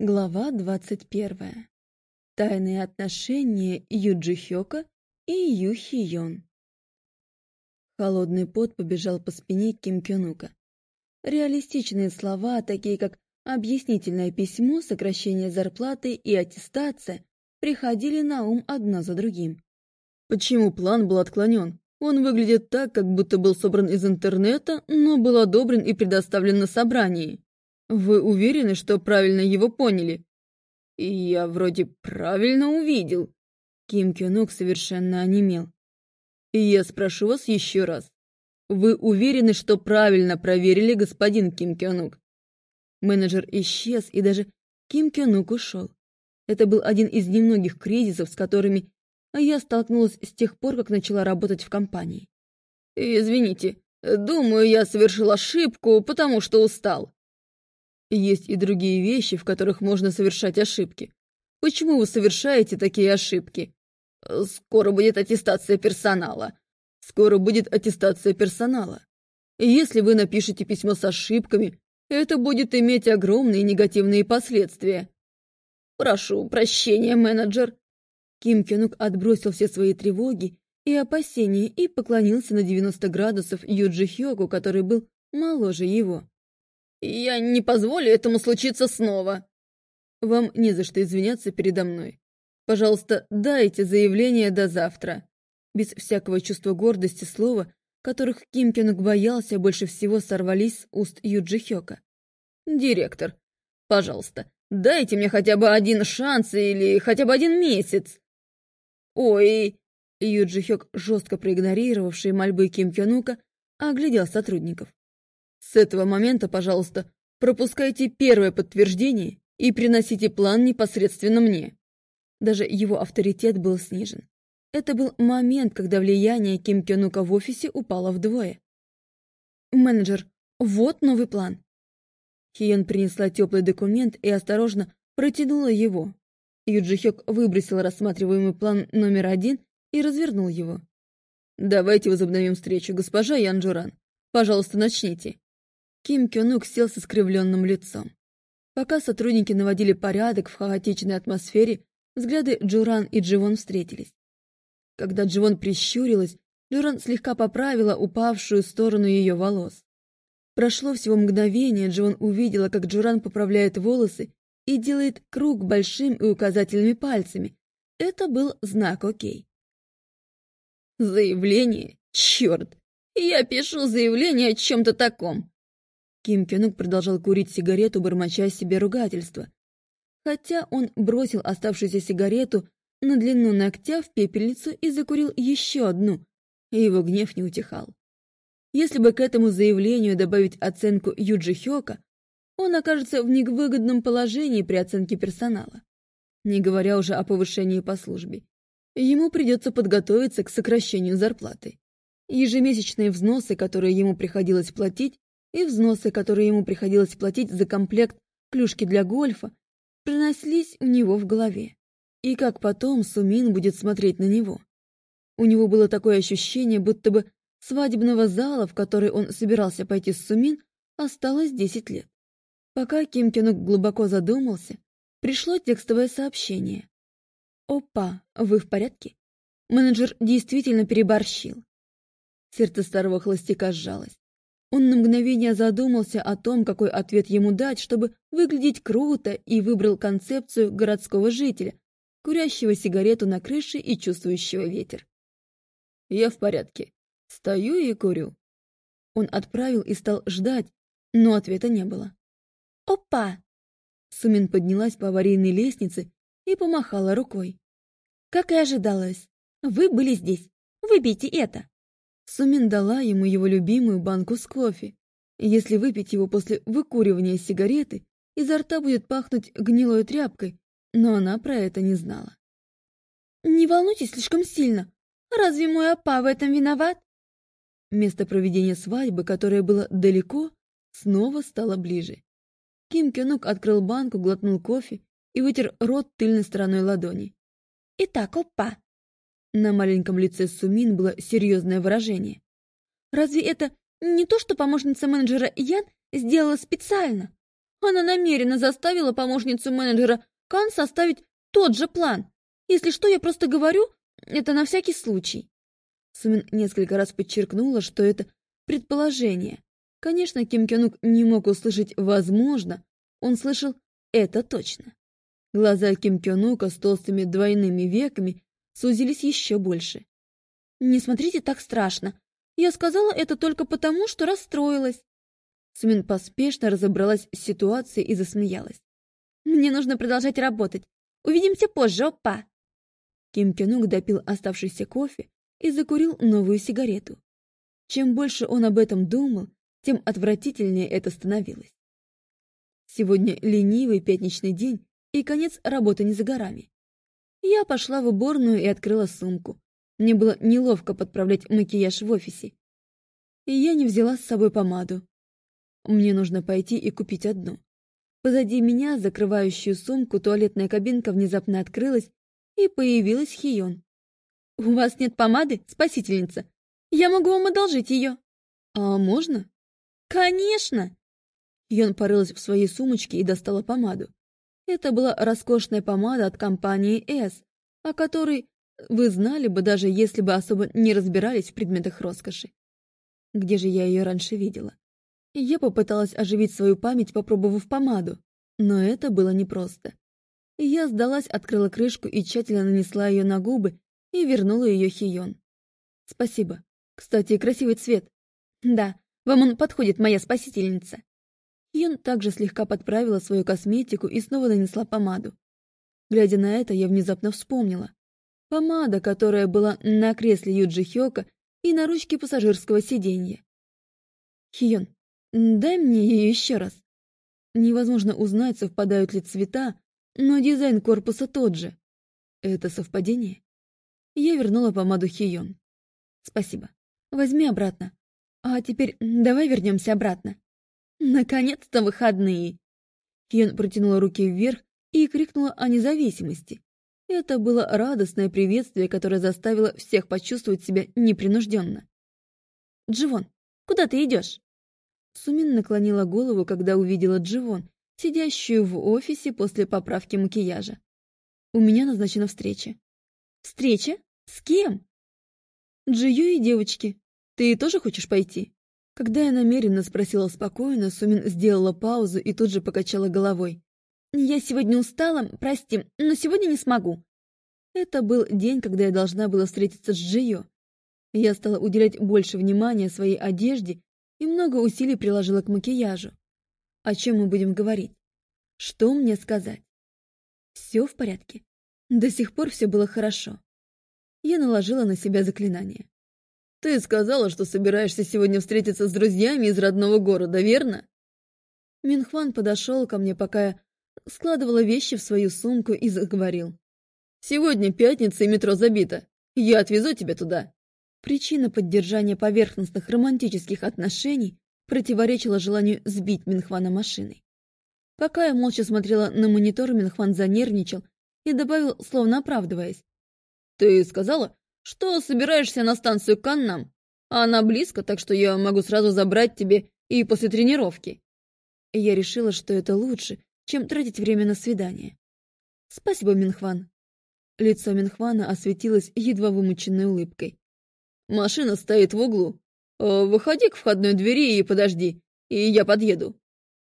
Глава двадцать первая. Тайные отношения Юджи Хёка и Ю Хиён. Холодный пот побежал по спине Ким Кёнука. Реалистичные слова, такие как объяснительное письмо, сокращение зарплаты и аттестация, приходили на ум одно за другим. Почему план был отклонен? Он выглядит так, как будто был собран из интернета, но был одобрен и предоставлен на собрании. Вы уверены, что правильно его поняли? Я вроде правильно увидел. Ким Кёнук совершенно онемел. Я спрошу вас еще раз. Вы уверены, что правильно проверили господин Ким Кёнук? Менеджер исчез, и даже Ким Кёнук ушел. Это был один из немногих кризисов, с которыми я столкнулась с тех пор, как начала работать в компании. «Извините, думаю, я совершил ошибку, потому что устал. Есть и другие вещи, в которых можно совершать ошибки. Почему вы совершаете такие ошибки? Скоро будет аттестация персонала. Скоро будет аттестация персонала. Если вы напишете письмо с ошибками, это будет иметь огромные негативные последствия. Прошу прощения, менеджер. Ким Кёнук отбросил все свои тревоги и опасения и поклонился на 90 градусов Юджи Хёку, который был моложе его. Я не позволю этому случиться снова. Вам не за что извиняться передо мной. Пожалуйста, дайте заявление до завтра. Без всякого чувства гордости слова, которых Ким Кёнг боялся, больше всего сорвались с уст Юджи Хёка. «Директор, пожалуйста, дайте мне хотя бы один шанс или хотя бы один месяц». «Ой...» Юджи Хёк, жестко проигнорировавший мольбы Ким Кёнука, оглядел сотрудников. С этого момента, пожалуйста, пропускайте первое подтверждение и приносите план непосредственно мне. Даже его авторитет был снижен. Это был момент, когда влияние Ким Кёнука в офисе упало вдвое. «Менеджер, вот новый план». Хиен принесла теплый документ и осторожно протянула его. Юджи Хёк выбросил рассматриваемый план номер один и развернул его. «Давайте возобновим встречу, госпожа Янджуран. Пожалуйста, начните». Ким Кёнук сел с искривленным лицом. Пока сотрудники наводили порядок в хаотичной атмосфере, взгляды Джуран и Дживон встретились. Когда Дживон прищурилась, Джуран слегка поправила упавшую сторону ее волос. Прошло всего мгновение, Дживон увидела, как Джуран поправляет волосы и делает круг большим и указательными пальцами. Это был знак «Окей». «Заявление? Черт! Я пишу заявление о чем-то таком!» Ким Кёнук продолжал курить сигарету, бормоча себе ругательства. Хотя он бросил оставшуюся сигарету на длину ногтя в пепельницу и закурил еще одну, и его гнев не утихал. Если бы к этому заявлению добавить оценку Юджи Хёка, он окажется в невыгодном положении при оценке персонала. Не говоря уже о повышении по службе. Ему придется подготовиться к сокращению зарплаты. Ежемесячные взносы, которые ему приходилось платить, и взносы, которые ему приходилось платить за комплект клюшки для гольфа, проносились у него в голове. И как потом Сумин будет смотреть на него. У него было такое ощущение, будто бы свадебного зала, в который он собирался пойти с Сумин, осталось десять лет. Пока Ким Кенук глубоко задумался, пришло текстовое сообщение. «Опа, вы в порядке?» Менеджер действительно переборщил. Сердце старого холостяка сжалось. Он на мгновение задумался о том, какой ответ ему дать, чтобы выглядеть круто, и выбрал концепцию городского жителя, курящего сигарету на крыше и чувствующего ветер. «Я в порядке. Стою и курю». Он отправил и стал ждать, но ответа не было. «Опа!» Сумин поднялась по аварийной лестнице и помахала рукой. «Как и ожидалось, вы были здесь. Выпейте это!» Сумин дала ему его любимую банку с кофе. Если выпить его после выкуривания сигареты, изо рта будет пахнуть гнилой тряпкой, но она про это не знала. «Не волнуйтесь слишком сильно. Разве мой опа в этом виноват?» Место проведения свадьбы, которое было далеко, снова стало ближе. Ким Кёнук открыл банку, глотнул кофе и вытер рот тыльной стороной ладони. «Итак, опа, на маленьком лице Сумин было серьезное выражение. «Разве это не то, что помощница менеджера Ян сделала специально? Она намеренно заставила помощницу менеджера Кан составить тот же план. Если что, я просто говорю, это на всякий случай. Сумин несколько раз подчеркнула, что это предположение. Конечно, Ким Кёнук не мог услышать «возможно», он слышал «это точно». Глаза Ким Кёнука с толстыми двойными веками сузились еще больше. «Не смотрите так страшно. Я сказала это только потому, что расстроилась. Сумин поспешно разобралась с ситуацией и засмеялась. «Мне нужно продолжать работать. Увидимся позже, опа!» Ким Кенук допил оставшийся кофе и закурил новую сигарету. Чем больше он об этом думал, тем отвратительнее это становилось. Сегодня ленивый пятничный день и конец работы не за горами. Я пошла в уборную и открыла сумку. Мне было неловко подправлять макияж в офисе. И я не взяла с собой помаду, мне нужно пойти и купить одну. Позади меня, закрывающую сумку, туалетная кабинка внезапно открылась, и появилась Хион. «У вас нет помады, спасительница? Я могу вам одолжить ее». «А можно?» «Конечно!» Хион порылась в своей сумочке и достала помаду. Это была роскошная помада от компании S, о которой вы знали бы, даже если бы особо не разбирались в предметах роскоши. Где же я ее раньше видела? Я попыталась оживить свою память, попробовав помаду, но это было непросто. Я сдалась, открыла крышку и тщательно нанесла ее на губы и вернула ее Хион. «Спасибо. Кстати, красивый цвет». «Да, вам он подходит, моя спасительница». Хион также слегка подправила свою косметику и снова нанесла помаду. Глядя на это, я внезапно вспомнила. Помада, которая была на кресле Юджи Хёка и на ручке пассажирского сиденья. «Хион, Дай мне ее еще раз. Невозможно узнать, совпадают ли цвета, но дизайн корпуса тот же. Это совпадение? Я вернула помаду Хион. Спасибо. Возьми обратно. А теперь давай вернемся обратно. Наконец-то выходные. Хион протянула руки вверх и крикнула о независимости. Это было радостное приветствие, которое заставило всех почувствовать себя непринужденно. «Дживон, куда ты идешь?» Сумин наклонила голову, когда увидела Дживон, сидящую в офисе после поправки макияжа. «У меня назначена встреча». «Встреча? С кем?» «Джию и девочки. Ты тоже хочешь пойти?» Когда я намеренно спросила спокойно, Сумин сделала паузу и тут же покачала головой. «Я сегодня устала, прости, но сегодня не смогу». Это был день, когда я должна была встретиться с Джио. Я стала уделять больше внимания своей одежде и много усилий приложила к макияжу. О чем мы будем говорить? Что мне сказать? Все в порядке. До сих пор все было хорошо. Я наложила на себя заклинание. «Ты сказала, что собираешься сегодня встретиться с друзьями из родного города, верно?» Минхван подошел ко мне, пока я складывала вещи в свою сумку и заговорил. «Сегодня пятница и метро забито. Я отвезу тебя туда. Причина поддержания поверхностных романтических отношений противоречила желанию сбить Минхвана машиной. Пока я молча смотрела на монитор, Минхван занервничал и добавил, словно оправдываясь. «Ты сказала, что собираешься на станцию Каннам, а она близко, так что я могу сразу забрать тебе и после тренировки». я решила, что это лучше, чем тратить время на свидание. «Спасибо, Минхван». Лицо Минхвана осветилось едва вымученной улыбкой. Машина стоит в углу. Э, выходи к входной двери и подожди, и я подъеду.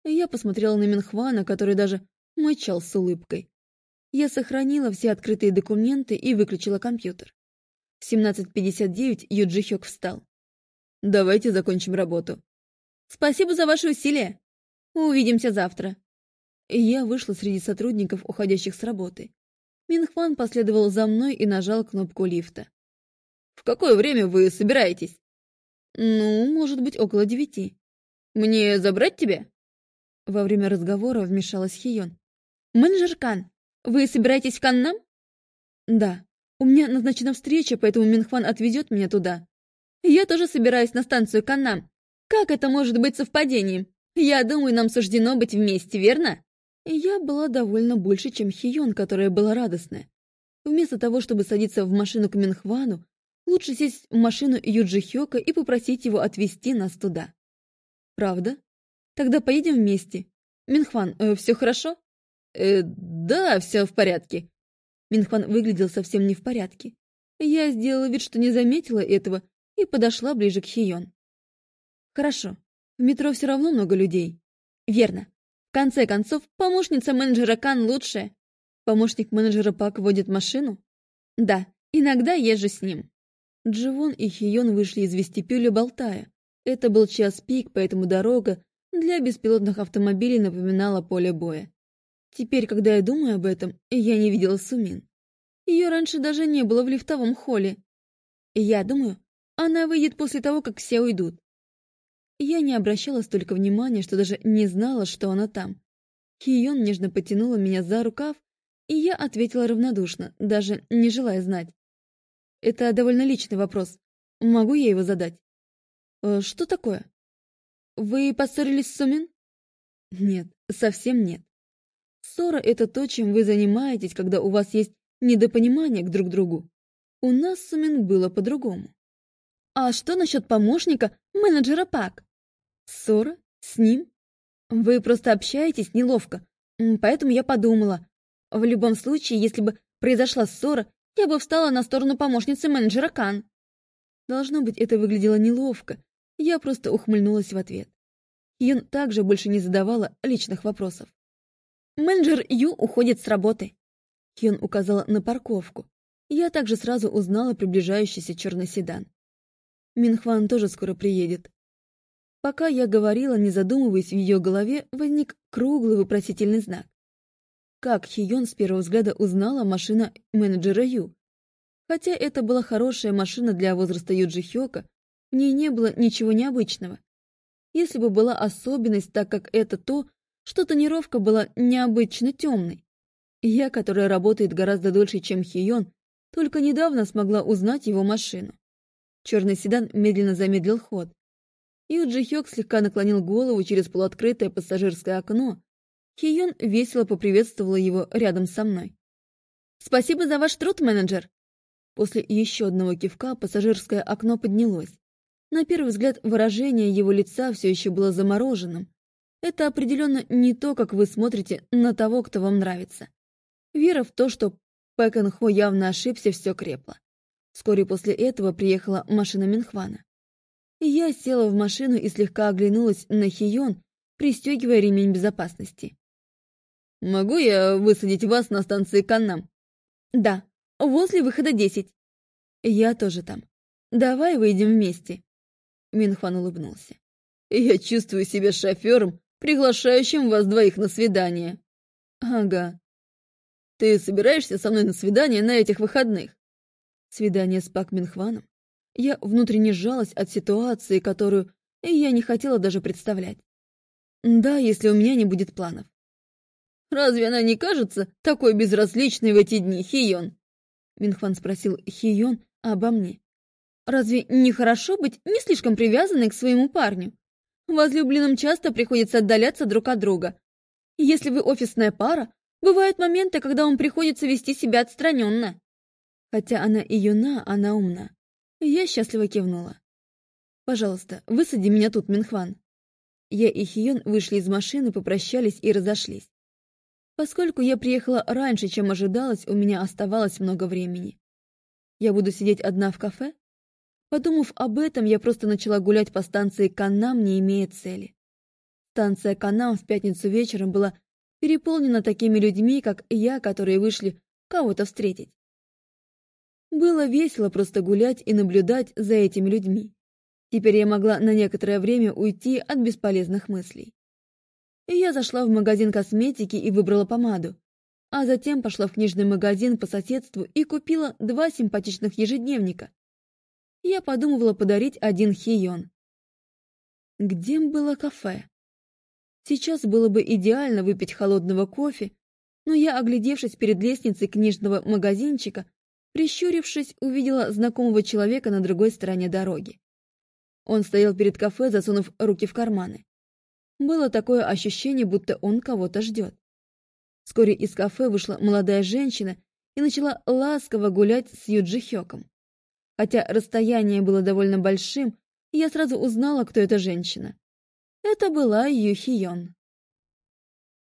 Я посмотрела на Минхвана, который даже мычал с улыбкой. Я сохранила все открытые документы и выключила компьютер. В 17.59 Юджи Хёк встал. «Давайте закончим работу». «Спасибо за ваши усилия. Увидимся завтра». Я вышла среди сотрудников, уходящих с работы. Минхван последовал за мной и нажал кнопку лифта. В какое время вы собираетесь? Ну, может быть, около девяти. Мне забрать тебя? Во время разговора вмешалась Хион. Менеджер Кан, вы собираетесь в Каннам? Да. У меня назначена встреча, поэтому Минхван отвезет меня туда. Я тоже собираюсь на станцию Каннам. Как это может быть совпадением? Я думаю, нам суждено быть вместе, верно? Я была довольно больше, чем Хион, которая была радостная. Вместо того, чтобы садиться в машину к Минхвану, Лучше сесть в машину Юджи Хёка и попросить его отвезти нас туда. Правда? Тогда поедем вместе. Минхван, э, все хорошо?» «Э, да, все в порядке». Минхван выглядел совсем не в порядке. Я сделала вид, что не заметила этого, и подошла ближе к Хион. «Хорошо. В метро все равно много людей». «Верно. В конце концов, помощница менеджера Кан лучшая. Помощник менеджера Пак водит машину?» «Да, иногда езжу с ним». Дживон и Хион вышли из вестибюля, болтая. Это был час пик, поэтому дорога для беспилотных автомобилей напоминала поле боя. Теперь, когда я думаю об этом, я не видела Сумин. Ее раньше даже не было в лифтовом холле. Я думаю, она выйдет после того, как все уйдут. Я не обращала столько внимания, что даже не знала, что она там. Хион нежно потянула меня за рукав, и я ответила равнодушно, даже не желая знать. Это довольно личный вопрос. Могу я его задать? Э, что такое? Вы поссорились с Сумин? Нет, совсем нет. Ссора — это то, чем вы занимаетесь, когда у вас есть недопонимание к друг другу. У нас с Сумин было по-другому. А что насчет помощника менеджера ПАК? Ссора? С ним? Вы просто общаетесь неловко, поэтому я подумала. В любом случае, если бы произошла ссора, я бы встала на сторону помощницы менеджера Кан. Должно быть, это выглядело неловко. Я просто ухмыльнулась в ответ. Юн также больше не задавала личных вопросов. Менеджер Ю уходит с работы. Хьон указала на парковку. Я также сразу узнала приближающийся черный седан. Минхван тоже скоро приедет. Пока я говорила, не задумываясь, в ее голове возник круглый вопросительный знак. Как Хион с первого взгляда узнала машина менеджера Ю? Хотя это была хорошая машина для возраста Юджи Хёка, в ней не было ничего необычного. Если бы была особенность, так как это то, что тонировка была необычно темной. Я, которая работает гораздо дольше, чем Хион, только недавно смогла узнать его машину. Черный седан медленно замедлил ход. Юджи Хёк слегка наклонил голову через полуоткрытое пассажирское окно. Хион весело поприветствовала его рядом со мной. «Спасибо за ваш труд, менеджер!» После еще одного кивка пассажирское окно поднялось. На первый взгляд выражение его лица все еще было замороженным. Это определенно не то, как вы смотрите на того, кто вам нравится. Вера в то, что Пэкэн Хо явно ошибся, все крепла. Вскоре после этого приехала машина Минхвана. Я села в машину и слегка оглянулась на Хион, пристегивая ремень безопасности. «Могу я высадить вас на станции Каннам?» «Да, возле выхода десять». «Я тоже там. Давай выйдем вместе». Минхван улыбнулся. «Я чувствую себя шофером, приглашающим вас двоих на свидание». «Ага». «Ты собираешься со мной на свидание на этих выходных?» «Свидание с Пак Минхваном?» Я внутренне сжалась от ситуации, которую я не хотела даже представлять. «Да, если у меня не будет планов». «Разве она не кажется такой безразличной в эти дни, Хион?» Минхван спросил Хион обо мне. Разве не хорошо быть не слишком привязанной к своему парню? Возлюбленным часто приходится отдаляться друг от друга. Если вы офисная пара, бывают моменты, когда вам приходится вести себя отстраненно. Хотя она и юна, она умна. Я счастливо кивнула. «Пожалуйста, высади меня тут, Минхван». Я и Хион вышли из машины, попрощались и разошлись. Поскольку я приехала раньше, чем ожидалось, у меня оставалось много времени. Я буду сидеть одна в кафе? Подумав об этом, я просто начала гулять по станции Канам, не имея цели. Станция Канам в пятницу вечером была переполнена такими людьми, как я, которые вышли кого-то встретить. Было весело просто гулять и наблюдать за этими людьми. Теперь я могла на некоторое время уйти от бесполезных мыслей. И я зашла в магазин косметики и выбрала помаду, а затем пошла в книжный магазин по соседству и купила два симпатичных ежедневника, я подумывала подарить один хион. Где было кафе? Сейчас было бы идеально выпить холодного кофе, но я, оглядевшись перед лестницей книжного магазинчика, прищурившись, увидела знакомого человека на другой стороне дороги. Он стоял перед кафе, засунув руки в карманы. Было такое ощущение, будто он кого-то ждет. Вскоре из кафе вышла молодая женщина и начала ласково гулять с Юджи Хёком. Хотя расстояние было довольно большим, я сразу узнала, кто эта женщина. Это была Юхион.